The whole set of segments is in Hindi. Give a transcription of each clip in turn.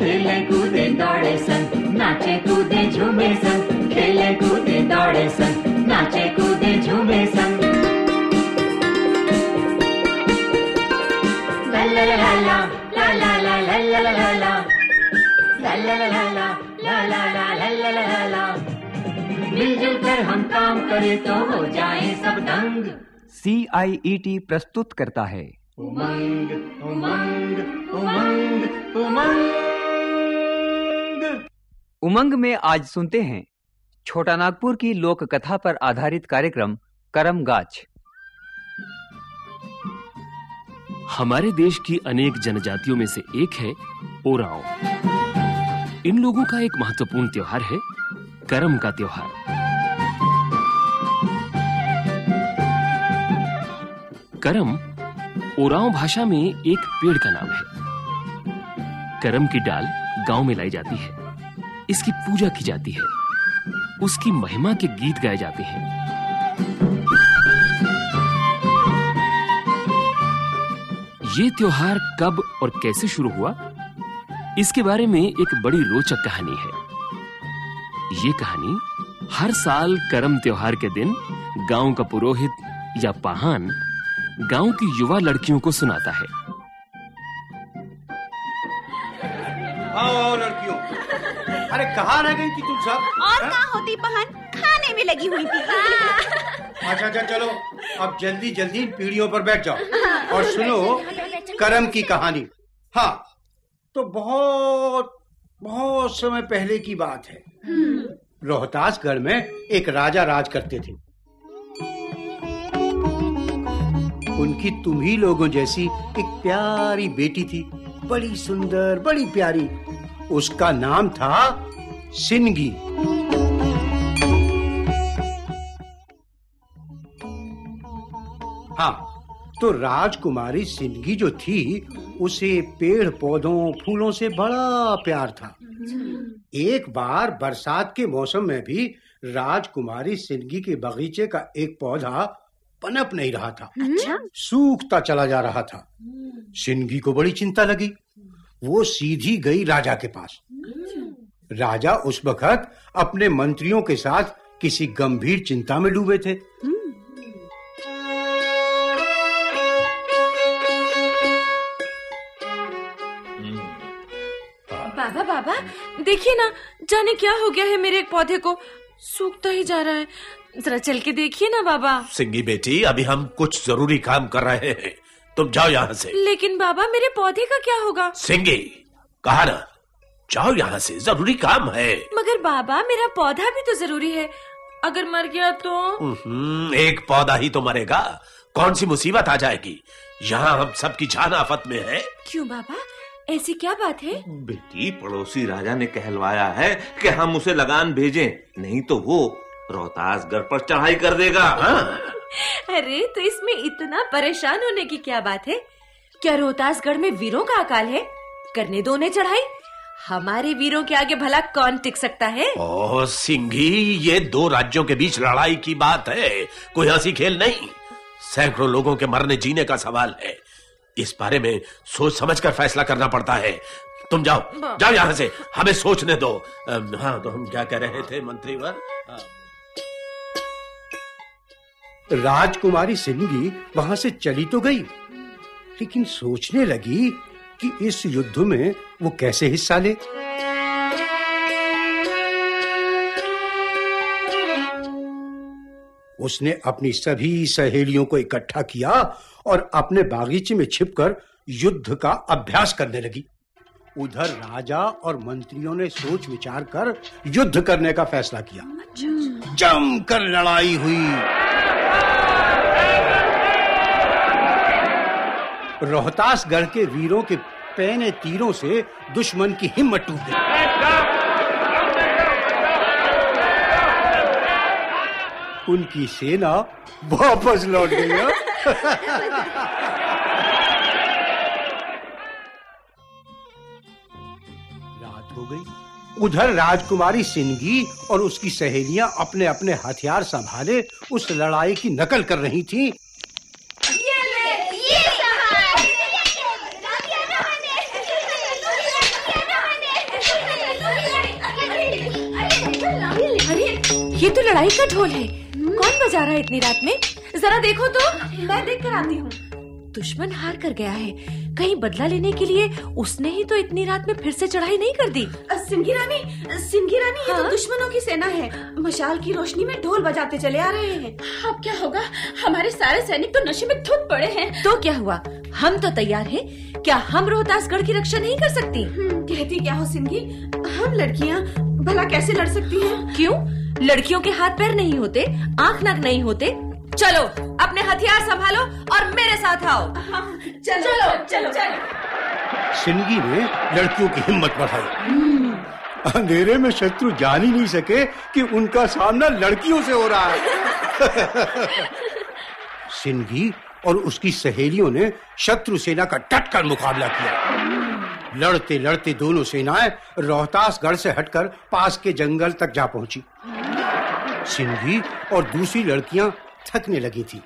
खेले कूदे दौड़े सन नाचे कूदे झूमे सन खेले कूदे दौड़े सन नाचे कूदे झूमे सन ला मिलजुल कर हम काम करें तो हो जाए सब दंग सी आई ई टी प्रस्तुत करता है उमंग उमंग उमंग उमंग उमंग में आज सुनते हैं छोटा नागपुर की लोक कथा पर आधारित कार्यक्रम करम गाछ। हमारे देश की अनेक जनजातियों में से एक है ओराव। इन लोगों का एक महत्वपूर्ण त्योहार है करम का त्योहार। करम ओराव भाषा में एक पेड़ का नाम है। करम की डाल गाँव में लाई जाती है। इसकी पूजा की जाती है। उसकी महिमा के गीत गाए जाते हैं। ये त्योहार कब और कैसे शुरू हुआ? इसके बारे में एक बड़ी रोचक कहानी है। ये कहानी हर साल करम त्योहार के दिन गाँव का पुरोहित या पाहान गाँव की युवा लड़कियों को सुनाता है। आओ आओ लड़कियों। अरे कहाँ रह गई थी तुम सब? और हाँ? कहाँ होती बहन? खाने में लगी हुई थी। अच्छा अच्छा चलो अब जल्दी जल्दी पीढ़ियों पर बैठ जाओ। और सुनो करम की कहानी। हाँ तो बहुत बहुत समय पहले की बात है। रोहतासगढ़ में एक राजा राज करते थे। उनकी तुम ही लोगों जैसी एक प्यारी बेटी थी। बड़ी सुंदर, बड़ी प्यारी। उसका नाम था सिनगी हाँ तो राजकुमारी सिंदगी जो थी, उसे पेड़ पौधों फूलों से बड़ा प्यार था। एक बार बरसात के मौसम में भी राजकुमारी सिंदगी के बगीचे का एक पौधा पनप नहीं रहा था। अच्छा। सूखता चला जा रहा था। सिंदगी को बड़ी चिंता लगी। वो सीधी गई राजा के पास। राजा उस वक्त अपने मंत्रियों के साथ किसी गंभीर चिंता में डूबे थे। बाबा बाबा देखिए ना जाने क्या हो गया है मेरे एक पौधे को। सूखता ही जा रहा है। जरा चल के देखिए ना बाबा। सिंगी बेटी अभी हम कुछ ज़रूरी काम कर रहे हैं। तुम जाओ यहाँ से। लेकिन बाबा मेरे पौधे का क्या होगा? सिंगी कहा ना जाओ यहाँ से ज़रूरी काम है। मगर बाबा मेरा पौधा भी तो ज़रूरी है। अगर मर गया तो? एक पौधा ही तो मरेगा। कौन सी मुसीबत आ जाएगी? यहाँ हम सबकी जान आफत में है। क्यों बाबा? ऐसी क्या बात है? बेटी पड़ोसी राजा ने कहलवाया है कि हम उसे लगान भेजें नहीं तो वो रोहतासगढ़ पर चढ़ाई कर देगा। हाँ। अरे तो इसमें इतना परेशान होने की क्या बात है? क्या रोहतासगढ़ में वीरों का अकाल है? करने दो उन्हें चढ़ाई। हमारे वीरों के आगे भला कौन टिक सकता है? ओ सिंघी ये दो राज्यों के बीच लड़ाई की बात है। कोई हँसी खेल नहीं। सैकड़ों लोगों के मरने जीने का सवाल है। इस बारे में सोच समझकर फैसला करना पड़ता है। तुम जाओ। जाओ यहाँ से। हमें सोचने दो। हाँ तो हम क्या कह रहे थे मंत्रीवर हाँ। राजकुमारी सिंगी वहाँ से चली तो गई लेकिन सोचने लगी कि इस युद्ध में वो कैसे हिस्सा ले। उसने अपनी सभी सहेलियों को इकट्ठा किया और अपने बागीचे में छिपकर युद्ध का अभ्यास करने लगी। उधर राजा और मंत्रियों ने सोच विचार कर युद्ध करने का फैसला किया। जमकर लड़ाई हुई। रोहतासगढ़ के वीरों के पैने तीरों से दुश्मन की हिम्मत टूट गई उनकी सेना वापस लौट गई। रात हो गई उधर राजकुमारी सिंगी और उसकी सहेलियाँ अपने अपने हथियार संभाले उस लड़ाई की नकल कर रही थीं। ये तो लड़ाई का ढोल है। कौन बजा रहा है इतनी रात में? जरा देखो तो। मैं देख कर आती हूँ। दुश्मन हार कर गया है। कहीं बदला लेने के लिए उसने ही तो इतनी रात में फिर से चढ़ाई नहीं कर दी। सिंगी रानी सिंघी रानी ये हाँ? तो दुश्मनों की सेना है। मशाल की रोशनी में ढोल बजाते चले आ रहे हैं। अब क्या होगा? हमारे सारे सैनिक तो नशे में धुत पड़े हैं। तो क्या हुआ? हम तो तैयार हैं। क्या हम रोहतासगढ़ की रक्षा नहीं कर सकती? हम्म, कहती क्या हो सिंगी हम लड़कियाँ भला कैसे लड़ सकती हैं? क्यों? लड़कियों के हाथ पैर नहीं होते आँख नाक नहीं होते। चलो अपने हथियार संभालो और मेरे साथ आओ। चलो चलो चलो, चलो। सिंगी ने लड़कियों की हिम्मत बढ़ाई। अंधेरे में शत्रु जान ही नहीं सके कि उनका सामना लड़कियों से हो रहा है। सिंगी और उसकी सहेलियों ने शत्रु सेना का डटकर मुकाबला किया। लड़ते लड़ते दोनों सेनाएँ रोहतासगढ़ से हटकर पास के जंगल तक जा पहुँची। सिंगी और दूसरी लड़कियाँ थकने लगी थी।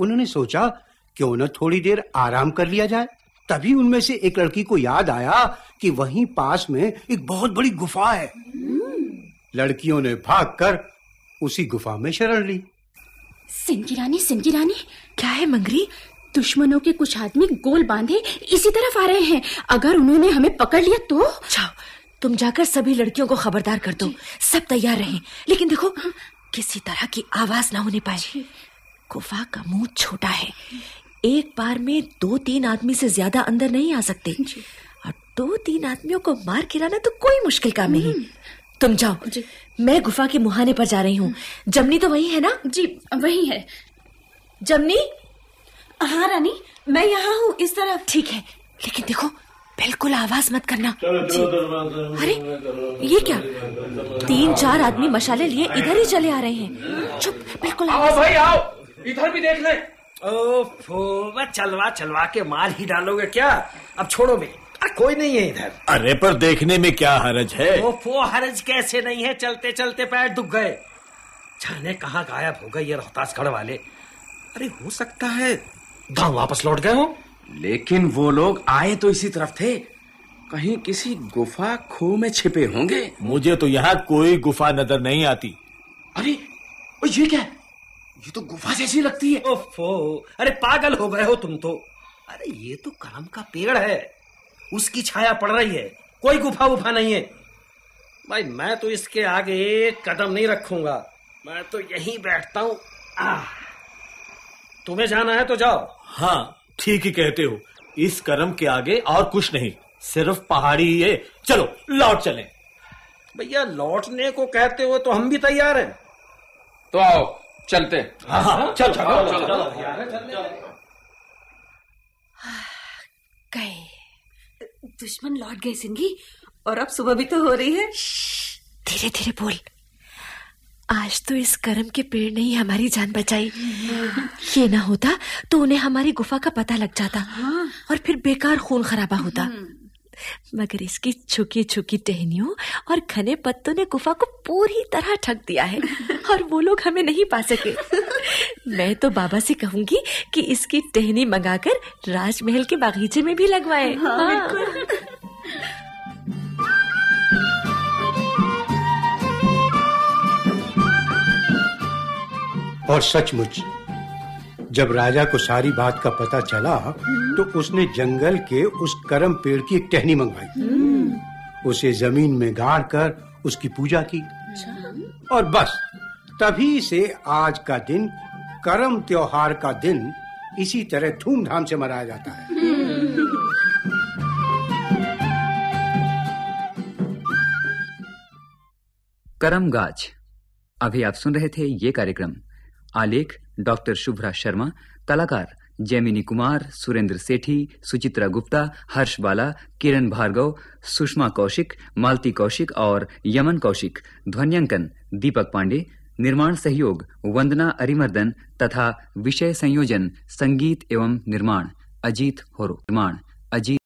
उन्होंने सोचा क्यों न थोड़ी देर आराम कर लिया जाए। तभी उनमें से एक लड़की को याद आया कि वहीं पास में एक बहुत बड़ी गुफा है। लड़कियों ने भागकर उसी गुफा में शरण ली। सिंगी रानी सिंगी रानी क्या है मंगरी? दुश्मनों के कुछ आदमी गोल बांधे इसी तरफ़ आ रहे हैं। अगर उन्होंने हमें पकड़ लिया तो? जाओ तुम जाकर सभी लड़कियों को खबरदार कर दो। सब तैयार रहें। लेकिन देखो किसी तरह की आवाज़ ना होने पाए। गुफा का मुँह छोटा है। एक बार में दो तीन आदमी से ज़्यादा अंदर नहीं आ सकते। और दो तीन आदमियों को मार गिराना तो कोई मुश्किल काम नहीं। तुम जाओ। मैं गुफा के मुहाने पर जा रही हूँ। जमनी तो वही है ना? जी वही है। जमनी? हाँ रानी मैं यहाँ हूँ इस तरफ़। ठीक है। लेकिन देखो बिल्कुल आवाज़ मत करना। अरे ये क्या? तीन चार आदमी मशाले लिए इधर ही चले आ रहे हैं। चुप बिल्कुल आओ भाई आओ। इधर भी देख ले। ओफो चलवा चलवा के मार ही डालोगे क्या? अब छोड़ो बे आ, कोई नहीं है इधर। अरे पर देखने में क्या हरज है? ओफो हरज कैसे नहीं है? चलते चलते पैर दुख गए। जाने कहाँ गायब हो गए ये रोहतासगढ़ वाले। अरे हो सकता है गाँव वापस लौट गए हो। लेकिन वो लोग आए तो इसी तरफ़ थे। कहीं किसी गुफा खो में छिपे होंगे? मुझे तो यहाँ कोई गुफा नज़र नहीं आती। अरे ओ, ये क्या? ये तो गुफा जैसी लगती है। ओफो अरे पागल हो गए हो तुम तो। अरे ये तो करम का पेड़ है। उसकी छाया पड़ रही है। कोई गुफा वुफा नहीं है। भाई मैं तो इसके आगे एक कदम नहीं रखूँगा। मैं तो यहीं बैठता हूँ। तुम्हें जाना है तो जाओ। हाँ। ठीक ही कहते हो। इस कर्म के आगे और कुछ नहीं। सिर्फ़ पहाड़ी ही है। चलो लौट चलें। भैया लौटने को कहते हो तो हम भी तैयार हैं। तो आओ चलते चलो चलो चलो गए। दुश्मन लौट गए सिंगी और अब सुबह भी तो हो रही है। धीरे धीरे बोल। आज तो इस कर्म के पेड़ ने ही हमारी जान बचाई। ये ना होता तो उन्हें हमारी गुफा का पता लग जाता और फिर बेकार खून खराबा होता। मगर इसकी छुकी छुकी टहनियों और घने पत्तों ने गुफा को पूरी तरह ठग दिया है और वो लोग हमें नहीं पा सके। मैं तो बाबा से कहूँगी कि इसकी टहनी मंगाकर राजमहल के बागीचे में भी लगवाए। हाँ, और सचमुच जब राजा को सारी बात का पता चला तो उसने जंगल के उस करम पेड़ की एक टहनी मंगवाई। उसे ज़मीन में गाड़ कर उसकी पूजा की। और बस तभी से आज का दिन करम त्योहार का दिन इसी तरह धूमधाम से मनाया जाता है। करम गाज। अभी आप सुन रहे थे ये कार्यक्रम। आलेख, डॉक्टर शुभ्रा शर्मा, कलाकार जैमिनी कुमार, सुरेंद्र सेठी, सुचित्रा गुप्ता, हर्ष बाला, किरण भार्गव, सुषमा कौशिक, मालती कौशिक और यमन कौशिक, ध्वन्यांकन, दीपक पांडे, निर्माण सहयोग, वंदना अरिमर्दन तथा विषय संयोजन, संगीत एवं निर्माण, अजीत होरो, निर्माण, अजीत